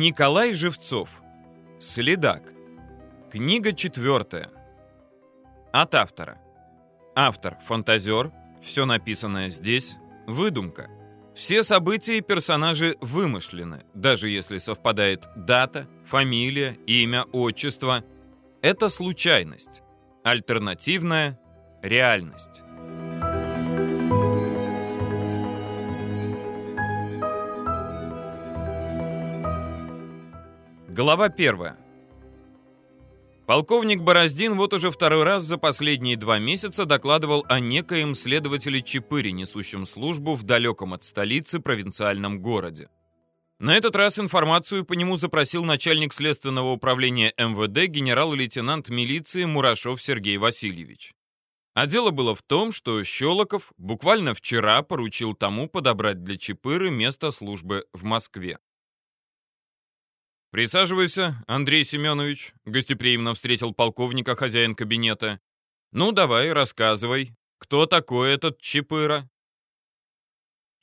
Николай Живцов. Следак. Книга четвертая. От автора. Автор – фантазер. Все написанное здесь – выдумка. Все события и персонажи вымышлены, даже если совпадает дата, фамилия, имя, отчество. Это случайность. Альтернативная реальность. Глава первая. Полковник Бороздин вот уже второй раз за последние два месяца докладывал о некоем следователе Чапыре, несущем службу в далеком от столицы провинциальном городе. На этот раз информацию по нему запросил начальник следственного управления МВД генерал-лейтенант милиции Мурашов Сергей Васильевич. А дело было в том, что Щелоков буквально вчера поручил тому подобрать для Чапыры место службы в Москве. «Присаживайся, Андрей Семенович», — гостеприимно встретил полковника хозяин кабинета. «Ну, давай, рассказывай, кто такой этот Чапыра?»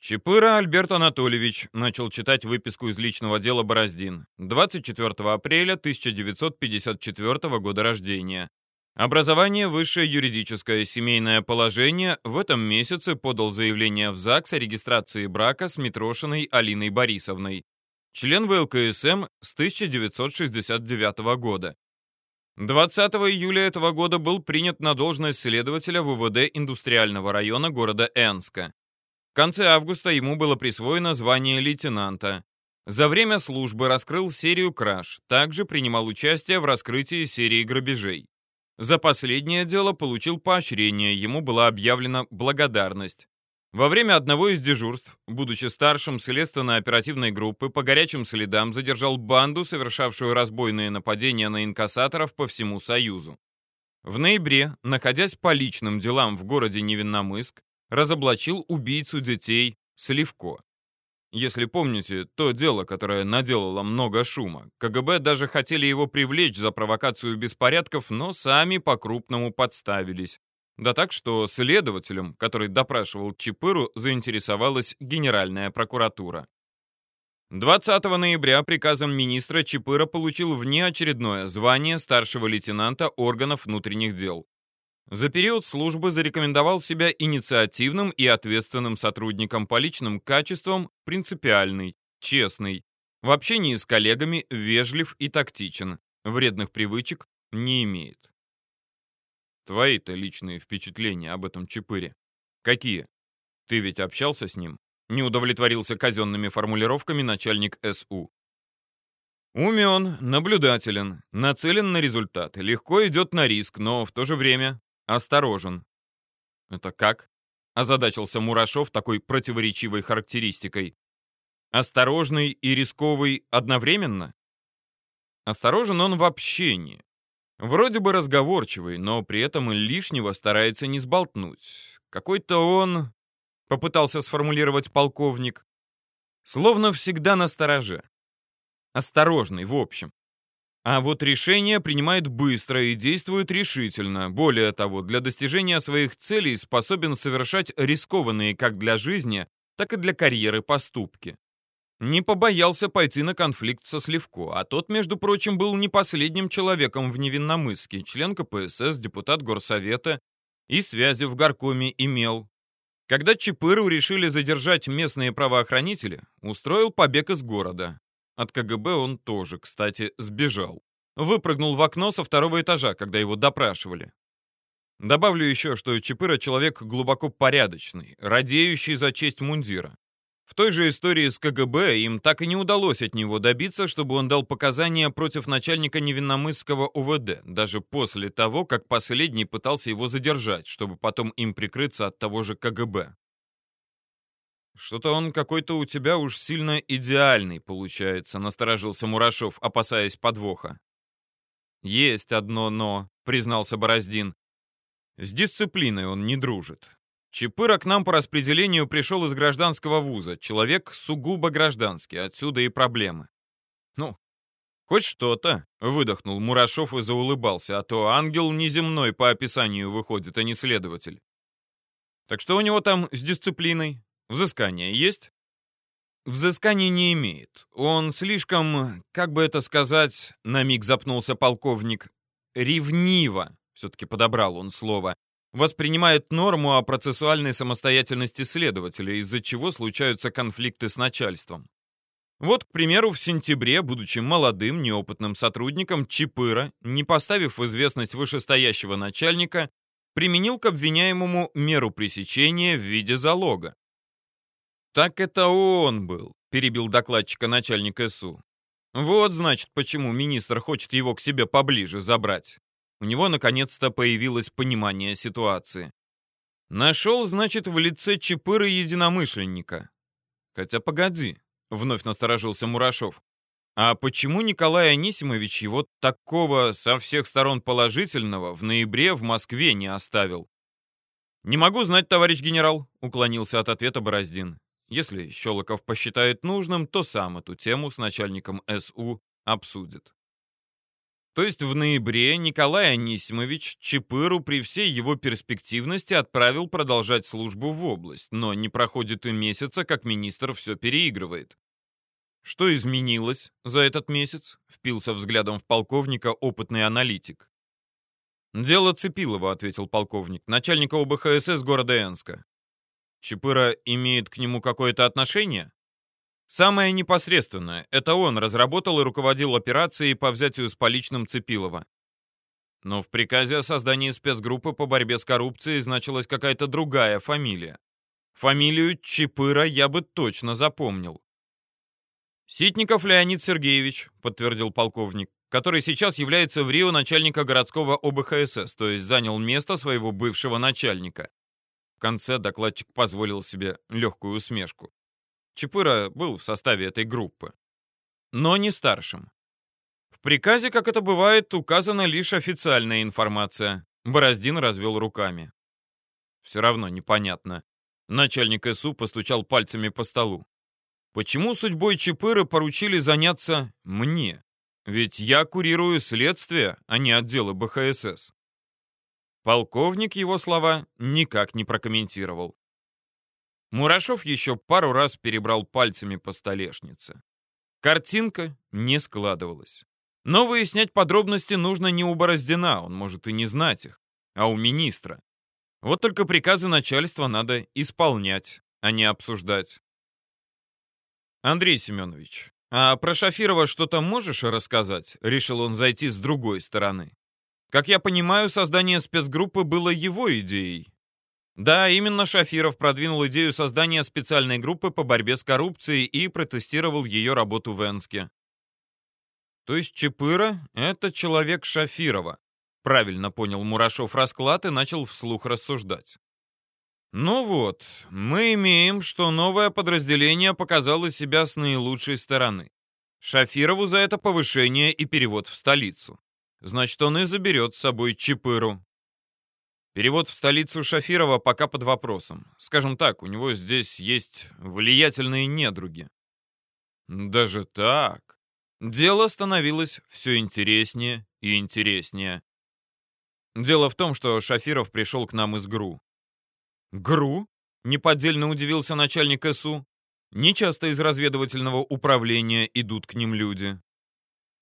«Чапыра Альберт Анатольевич», — начал читать выписку из личного дела Бороздин. 24 апреля 1954 года рождения. Образование высшее юридическое семейное положение в этом месяце подал заявление в ЗАГС о регистрации брака с Митрошиной Алиной Борисовной член ВЛКСМ с 1969 года. 20 июля этого года был принят на должность следователя ВВД индустриального района города Энска. В конце августа ему было присвоено звание лейтенанта. За время службы раскрыл серию краж, также принимал участие в раскрытии серии грабежей. За последнее дело получил поощрение, ему была объявлена благодарность. Во время одного из дежурств, будучи старшим следственно-оперативной группы, по горячим следам задержал банду, совершавшую разбойные нападения на инкассаторов по всему Союзу. В ноябре, находясь по личным делам в городе Невинномыск, разоблачил убийцу детей Сливко. Если помните, то дело, которое наделало много шума. КГБ даже хотели его привлечь за провокацию беспорядков, но сами по-крупному подставились. Да так, что следователем, который допрашивал Чапыру, заинтересовалась Генеральная прокуратура. 20 ноября приказом министра Чапыра получил внеочередное звание старшего лейтенанта органов внутренних дел. За период службы зарекомендовал себя инициативным и ответственным сотрудником по личным качествам, принципиальный, честный, в общении с коллегами вежлив и тактичен, вредных привычек не имеет. Твои-то личные впечатления об этом Чапыре. Какие? Ты ведь общался с ним? Не удовлетворился казенными формулировками начальник СУ. Умен, наблюдателен, нацелен на результат, легко идет на риск, но в то же время осторожен. Это как? Озадачился Мурашов такой противоречивой характеристикой. Осторожный и рисковый одновременно? Осторожен он в общении, Вроде бы разговорчивый, но при этом лишнего старается не сболтнуть. Какой-то он, попытался сформулировать полковник, словно всегда на стороже. Осторожный, в общем. А вот решение принимает быстро и действует решительно. Более того, для достижения своих целей способен совершать рискованные как для жизни, так и для карьеры поступки. Не побоялся пойти на конфликт со Сливко, а тот, между прочим, был не последним человеком в Невинномысске, член КПСС, депутат горсовета и связи в горкоме имел. Когда Чапыру решили задержать местные правоохранители, устроил побег из города. От КГБ он тоже, кстати, сбежал. Выпрыгнул в окно со второго этажа, когда его допрашивали. Добавлю еще, что Чапыра человек глубоко порядочный, радеющий за честь мундира. В той же истории с КГБ им так и не удалось от него добиться, чтобы он дал показания против начальника Невинномысского УВД, даже после того, как последний пытался его задержать, чтобы потом им прикрыться от того же КГБ. «Что-то он какой-то у тебя уж сильно идеальный получается», — насторожился Мурашов, опасаясь подвоха. «Есть одно «но», — признался Бороздин. «С дисциплиной он не дружит. Чапыра к нам по распределению пришел из гражданского вуза. Человек сугубо гражданский, отсюда и проблемы. Ну, хоть что-то, выдохнул Мурашов и заулыбался, а то ангел неземной по описанию выходит, а не следователь. Так что у него там с дисциплиной? Взыскание есть? взысканий не имеет. Он слишком, как бы это сказать, на миг запнулся полковник, ревниво, все-таки подобрал он слово, воспринимает норму о процессуальной самостоятельности следователя, из-за чего случаются конфликты с начальством. Вот, к примеру, в сентябре, будучи молодым, неопытным сотрудником, Чипыра, не поставив в известность вышестоящего начальника, применил к обвиняемому меру пресечения в виде залога. «Так это он был», — перебил докладчика начальник СУ. «Вот, значит, почему министр хочет его к себе поближе забрать. У него, наконец-то, появилось понимание ситуации. Нашел, значит, в лице Чипыры единомышленника. Хотя погоди, Вновь насторожился Мурашов. А почему Николай Анисимович его такого со всех сторон положительного в ноябре в Москве не оставил? «Не могу знать, товарищ генерал», — уклонился от ответа Бороздин. Если Щелоков посчитает нужным, то сам эту тему с начальником СУ обсудит. То есть в ноябре Николай Анисимович Чапыру при всей его перспективности отправил продолжать службу в область, но не проходит и месяца, как министр все переигрывает. Что изменилось за этот месяц? Впился взглядом в полковника опытный аналитик. «Дело Цепилова», — ответил полковник, начальника ОБХСС города Энска. Чапыра имеет к нему какое-то отношение? Самое непосредственное — это он разработал и руководил операцией по взятию с поличным Цепилова. Но в приказе о создании спецгруппы по борьбе с коррупцией значилась какая-то другая фамилия. Фамилию Чипыра я бы точно запомнил. «Ситников Леонид Сергеевич», — подтвердил полковник, который сейчас является в Рио начальника городского ОБХСС, то есть занял место своего бывшего начальника. В конце докладчик позволил себе легкую усмешку. Чапыра был в составе этой группы. Но не старшим. В приказе, как это бывает, указана лишь официальная информация. Бороздин развел руками. Все равно непонятно. Начальник СУ постучал пальцами по столу. Почему судьбой Чапыры поручили заняться мне? Ведь я курирую следствие, а не отделы БХСС. Полковник его слова никак не прокомментировал. Мурашов еще пару раз перебрал пальцами по столешнице. Картинка не складывалась. Но выяснять подробности нужно не у Бороздина, он может и не знать их, а у министра. Вот только приказы начальства надо исполнять, а не обсуждать. Андрей Семенович, а про Шафирова что-то можешь рассказать? Решил он зайти с другой стороны. Как я понимаю, создание спецгруппы было его идеей, да, именно Шафиров продвинул идею создания специальной группы по борьбе с коррупцией и протестировал ее работу в Энске. То есть Чапыра — это человек Шафирова. Правильно понял Мурашов расклад и начал вслух рассуждать. Ну вот, мы имеем, что новое подразделение показало себя с наилучшей стороны. Шафирову за это повышение и перевод в столицу. Значит, он и заберет с собой Чапыру. Перевод в столицу Шафирова пока под вопросом. Скажем так, у него здесь есть влиятельные недруги. Даже так? Дело становилось все интереснее и интереснее. Дело в том, что Шафиров пришел к нам из ГРУ. ГРУ? Неподдельно удивился начальник СУ. Нечасто из разведывательного управления идут к ним люди.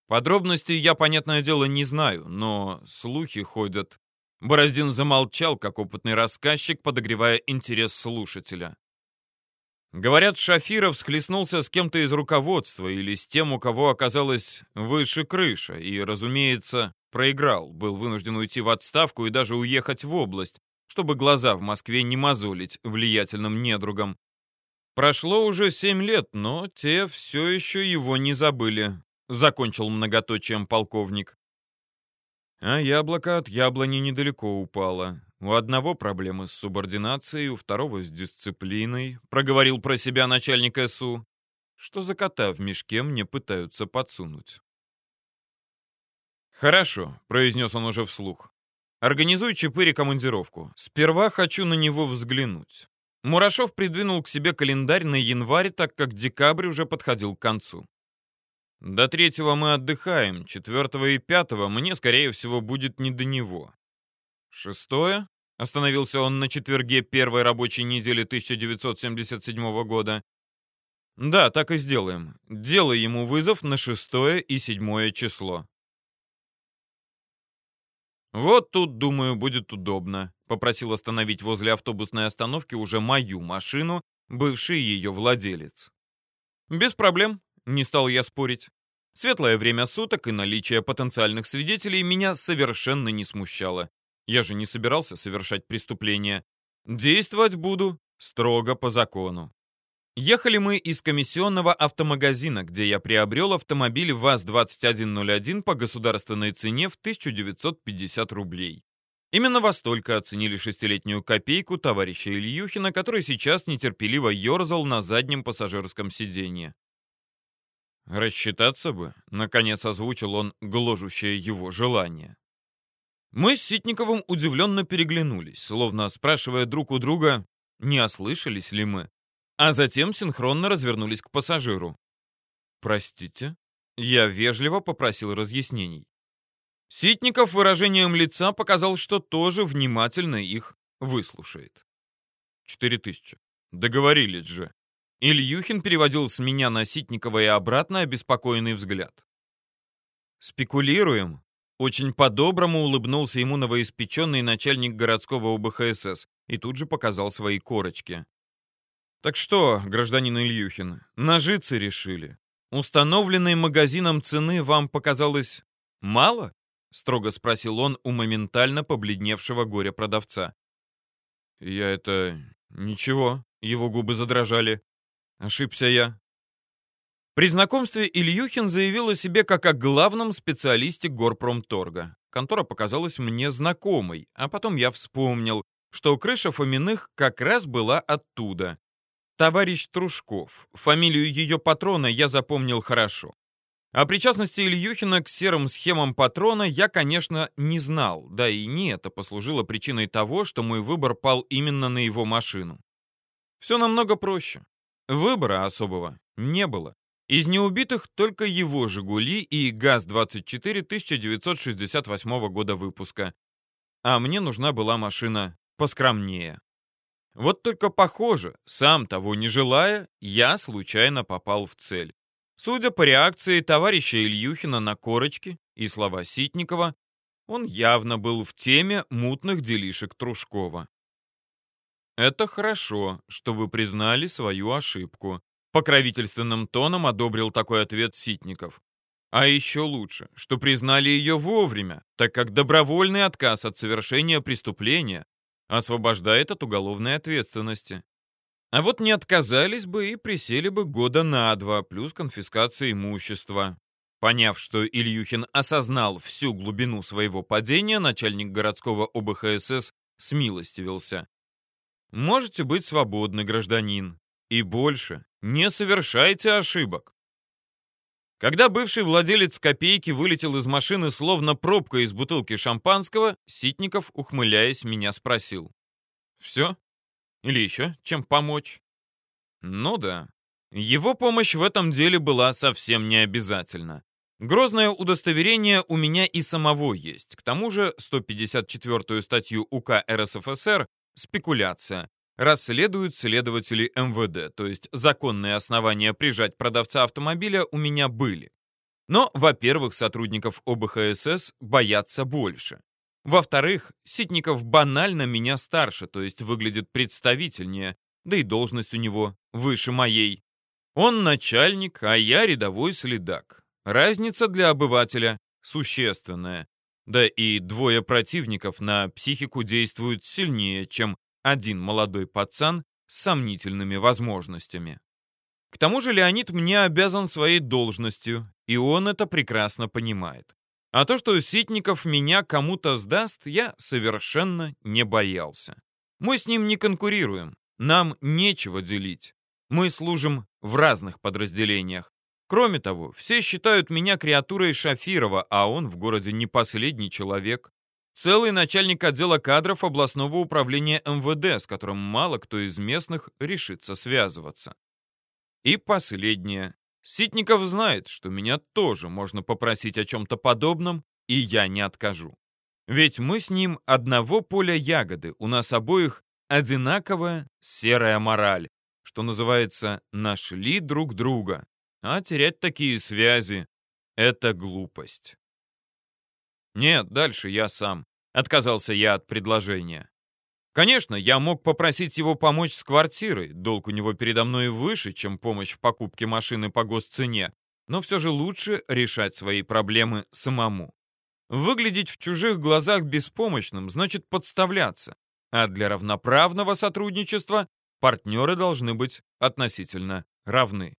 Подробностей я, понятное дело, не знаю, но слухи ходят. Бороздин замолчал, как опытный рассказчик, подогревая интерес слушателя. Говорят, Шафиров склеснулся с кем-то из руководства или с тем, у кого оказалась выше крыша, и, разумеется, проиграл, был вынужден уйти в отставку и даже уехать в область, чтобы глаза в Москве не мозолить влиятельным недругам. Прошло уже семь лет, но те все еще его не забыли, закончил многоточием полковник. А яблоко от яблони недалеко упало. У одного проблемы с субординацией, у второго с дисциплиной, проговорил про себя начальник СУ. Что за кота в мешке мне пытаются подсунуть? «Хорошо», — произнес он уже вслух. «Организуй Чапыре командировку. Сперва хочу на него взглянуть». Мурашов придвинул к себе календарь на январь, так как декабрь уже подходил к концу. До третьего мы отдыхаем, четвертого и пятого мне, скорее всего, будет не до него. Шестое? Остановился он на четверге первой рабочей недели 1977 года. Да, так и сделаем. Делай ему вызов на шестое и седьмое число. Вот тут, думаю, будет удобно. Попросил остановить возле автобусной остановки уже мою машину, бывший ее владелец. Без проблем, не стал я спорить. Светлое время суток и наличие потенциальных свидетелей меня совершенно не смущало. Я же не собирался совершать преступление. Действовать буду строго по закону. Ехали мы из комиссионного автомагазина, где я приобрел автомобиль ВАЗ-2101 по государственной цене в 1950 рублей. Именно во столько оценили шестилетнюю копейку товарища Ильюхина, который сейчас нетерпеливо ерзал на заднем пассажирском сиденье. «Рассчитаться бы», — наконец озвучил он гложущее его желание. Мы с Ситниковым удивленно переглянулись, словно спрашивая друг у друга, не ослышались ли мы а затем синхронно развернулись к пассажиру. «Простите?» Я вежливо попросил разъяснений. Ситников выражением лица показал, что тоже внимательно их выслушает. «Четыре тысячи. Договорились же». Ильюхин переводил с меня на Ситникова и обратно обеспокоенный взгляд. «Спекулируем?» Очень по-доброму улыбнулся ему новоиспеченный начальник городского УБХСС и тут же показал свои корочки. Так что, гражданин Ильюхин, нажиться решили? Установленной магазином цены вам показалось мало? Строго спросил он у моментально побледневшего горя продавца. Я это... Ничего, его губы задрожали. Ошибся я. При знакомстве Ильюхин заявил о себе как о главном специалисте горпромторга. Контора показалась мне знакомой, а потом я вспомнил, что крыша Фоминых как раз была оттуда. Товарищ Трушков. Фамилию ее патрона я запомнил хорошо. О причастности Ильюхина к серым схемам патрона я, конечно, не знал, да и не это послужило причиной того, что мой выбор пал именно на его машину. Все намного проще. Выбора особого не было. Из неубитых только его «Жигули» и ГАЗ-24 1968 года выпуска. А мне нужна была машина поскромнее. Вот только похоже, сам того не желая, я случайно попал в цель. Судя по реакции товарища Ильюхина на корочки и слова Ситникова, он явно был в теме мутных делишек Трушкова. «Это хорошо, что вы признали свою ошибку», покровительственным тоном одобрил такой ответ Ситников. А еще лучше, что признали ее вовремя, так как добровольный отказ от совершения преступления освобождает от уголовной ответственности. А вот не отказались бы и присели бы года на два, плюс конфискация имущества. Поняв, что Ильюхин осознал всю глубину своего падения, начальник городского ОБХСС смилостивился. «Можете быть свободны, гражданин. И больше не совершайте ошибок. Когда бывший владелец копейки вылетел из машины словно пробка из бутылки шампанского, Ситников, ухмыляясь, меня спросил. «Все? Или еще чем помочь?» «Ну да. Его помощь в этом деле была совсем не обязательна. Грозное удостоверение у меня и самого есть. К тому же 154-ю статью УК РСФСР «Спекуляция» расследуют следователи МВД, то есть законные основания прижать продавца автомобиля у меня были. Но, во-первых, сотрудников ОБХСС боятся больше. Во-вторых, Ситников банально меня старше, то есть выглядит представительнее, да и должность у него выше моей. Он начальник, а я рядовой следак. Разница для обывателя существенная. Да и двое противников на психику действуют сильнее, чем один молодой пацан с сомнительными возможностями. К тому же Леонид мне обязан своей должностью, и он это прекрасно понимает. А то, что Ситников меня кому-то сдаст, я совершенно не боялся. Мы с ним не конкурируем, нам нечего делить. Мы служим в разных подразделениях. Кроме того, все считают меня креатурой Шафирова, а он в городе не последний человек. Целый начальник отдела кадров областного управления МВД, с которым мало кто из местных решится связываться. И последнее. Ситников знает, что меня тоже можно попросить о чем-то подобном, и я не откажу. Ведь мы с ним одного поля ягоды, у нас обоих одинаковая серая мораль, что называется, нашли друг друга. А терять такие связи — это глупость. Нет, дальше я сам. Отказался я от предложения. Конечно, я мог попросить его помочь с квартирой, долг у него передо мной выше, чем помощь в покупке машины по госцене, но все же лучше решать свои проблемы самому. Выглядеть в чужих глазах беспомощным значит подставляться, а для равноправного сотрудничества партнеры должны быть относительно равны.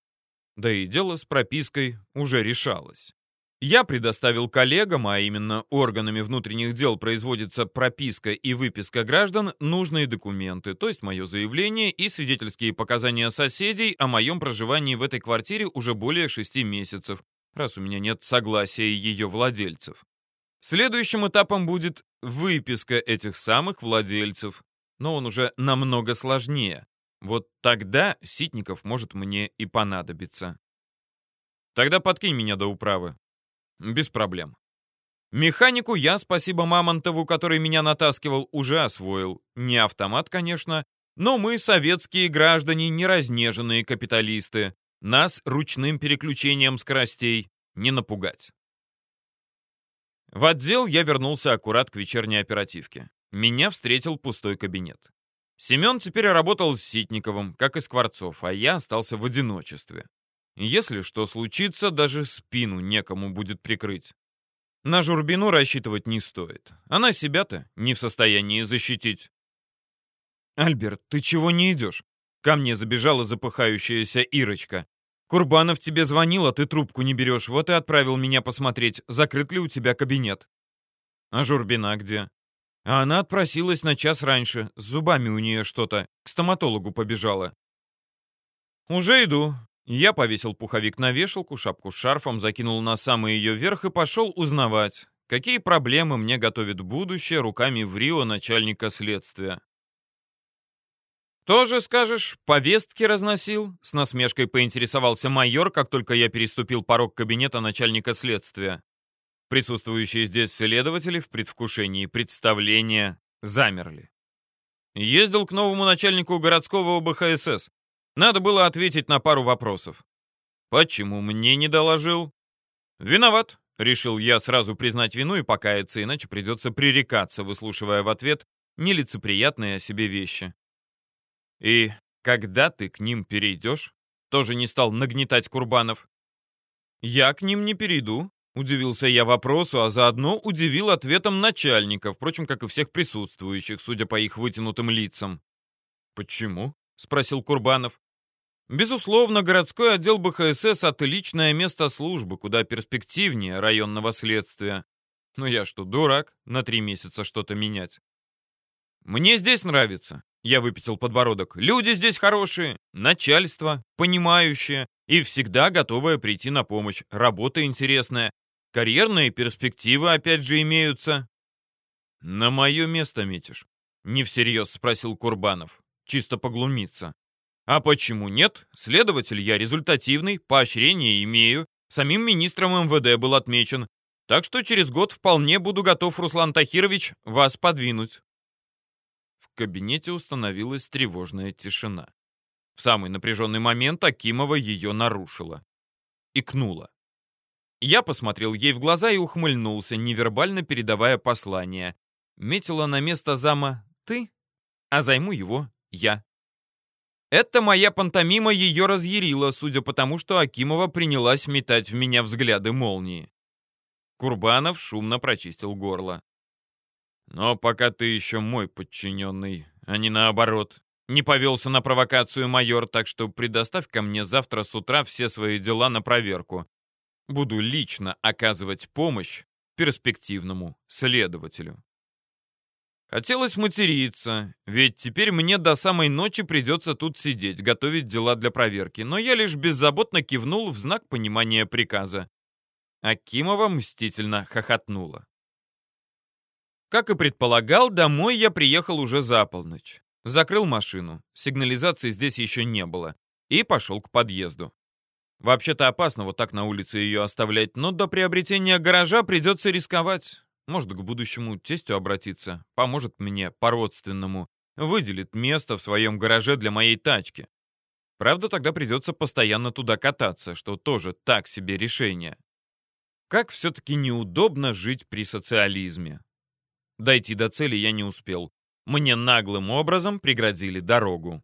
Да и дело с пропиской уже решалось. Я предоставил коллегам, а именно органами внутренних дел производится прописка и выписка граждан, нужные документы, то есть мое заявление и свидетельские показания соседей о моем проживании в этой квартире уже более шести месяцев, раз у меня нет согласия ее владельцев. Следующим этапом будет выписка этих самых владельцев, но он уже намного сложнее. Вот тогда Ситников может мне и понадобиться. Тогда подкинь меня до управы. Без проблем. Механику я, спасибо Мамонтову, который меня натаскивал, уже освоил. Не автомат, конечно, но мы, советские граждане, неразнеженные капиталисты. Нас ручным переключением скоростей не напугать. В отдел я вернулся аккурат к вечерней оперативке. Меня встретил пустой кабинет. Семен теперь работал с Ситниковым, как и Скворцов, а я остался в одиночестве. Если что случится, даже спину некому будет прикрыть. На Журбину рассчитывать не стоит. Она себя-то не в состоянии защитить. «Альберт, ты чего не идешь?» Ко мне забежала запыхающаяся Ирочка. «Курбанов тебе звонил, а ты трубку не берешь. Вот и отправил меня посмотреть, закрыт ли у тебя кабинет». «А Журбина где?» А она отпросилась на час раньше. С зубами у нее что-то. К стоматологу побежала. «Уже иду. Я повесил пуховик на вешалку, шапку с шарфом закинул на самый ее верх и пошел узнавать, какие проблемы мне готовит будущее руками в Рио начальника следствия. «Тоже, скажешь, повестки разносил?» С насмешкой поинтересовался майор, как только я переступил порог кабинета начальника следствия. Присутствующие здесь следователи в предвкушении представления замерли. Ездил к новому начальнику городского ОБХСС. Надо было ответить на пару вопросов. Почему мне не доложил? Виноват. Решил я сразу признать вину и покаяться, иначе придется пререкаться, выслушивая в ответ нелицеприятные о себе вещи. И когда ты к ним перейдешь? Тоже не стал нагнетать Курбанов. Я к ним не перейду, Удивился я вопросу, а заодно удивил ответом начальника, впрочем, как и всех присутствующих, судя по их вытянутым лицам. «Почему?» — спросил Курбанов. Безусловно, городской отдел БХСС — отличное место службы, куда перспективнее районного следствия. Но я что, дурак, на три месяца что-то менять? Мне здесь нравится. Я выпятил подбородок. Люди здесь хорошие, начальство, понимающее и всегда готовое прийти на помощь. Работа интересная. Карьерные перспективы опять же имеются. На мое место метишь? Не всерьез спросил Курбанов. Чисто поглумиться. А почему нет? Следователь я результативный, поощрение имею. Самим министром МВД был отмечен. Так что через год вполне буду готов, Руслан Тахирович, вас подвинуть. В кабинете установилась тревожная тишина. В самый напряженный момент Акимова ее нарушила. Икнула. Я посмотрел ей в глаза и ухмыльнулся, невербально передавая послание. Метила на место зама «ты», а займу его «я». Эта моя пантомима ее разъярила, судя по тому, что Акимова принялась метать в меня взгляды молнии. Курбанов шумно прочистил горло. «Но пока ты еще мой подчиненный, а не наоборот. Не повелся на провокацию майор, так что предоставь ко мне завтра с утра все свои дела на проверку. Буду лично оказывать помощь перспективному следователю». Хотелось материться, ведь теперь мне до самой ночи придется тут сидеть, готовить дела для проверки, но я лишь беззаботно кивнул в знак понимания приказа. Акимова мстительно хохотнула. Как и предполагал, домой я приехал уже за полночь. Закрыл машину, сигнализации здесь еще не было, и пошел к подъезду. Вообще-то опасно вот так на улице ее оставлять, но до приобретения гаража придется рисковать. Может, к будущему тестю обратиться, поможет мне по-родственному, выделит место в своем гараже для моей тачки. Правда, тогда придется постоянно туда кататься, что тоже так себе решение. Как все-таки неудобно жить при социализме. Дойти до цели я не успел. Мне наглым образом преградили дорогу.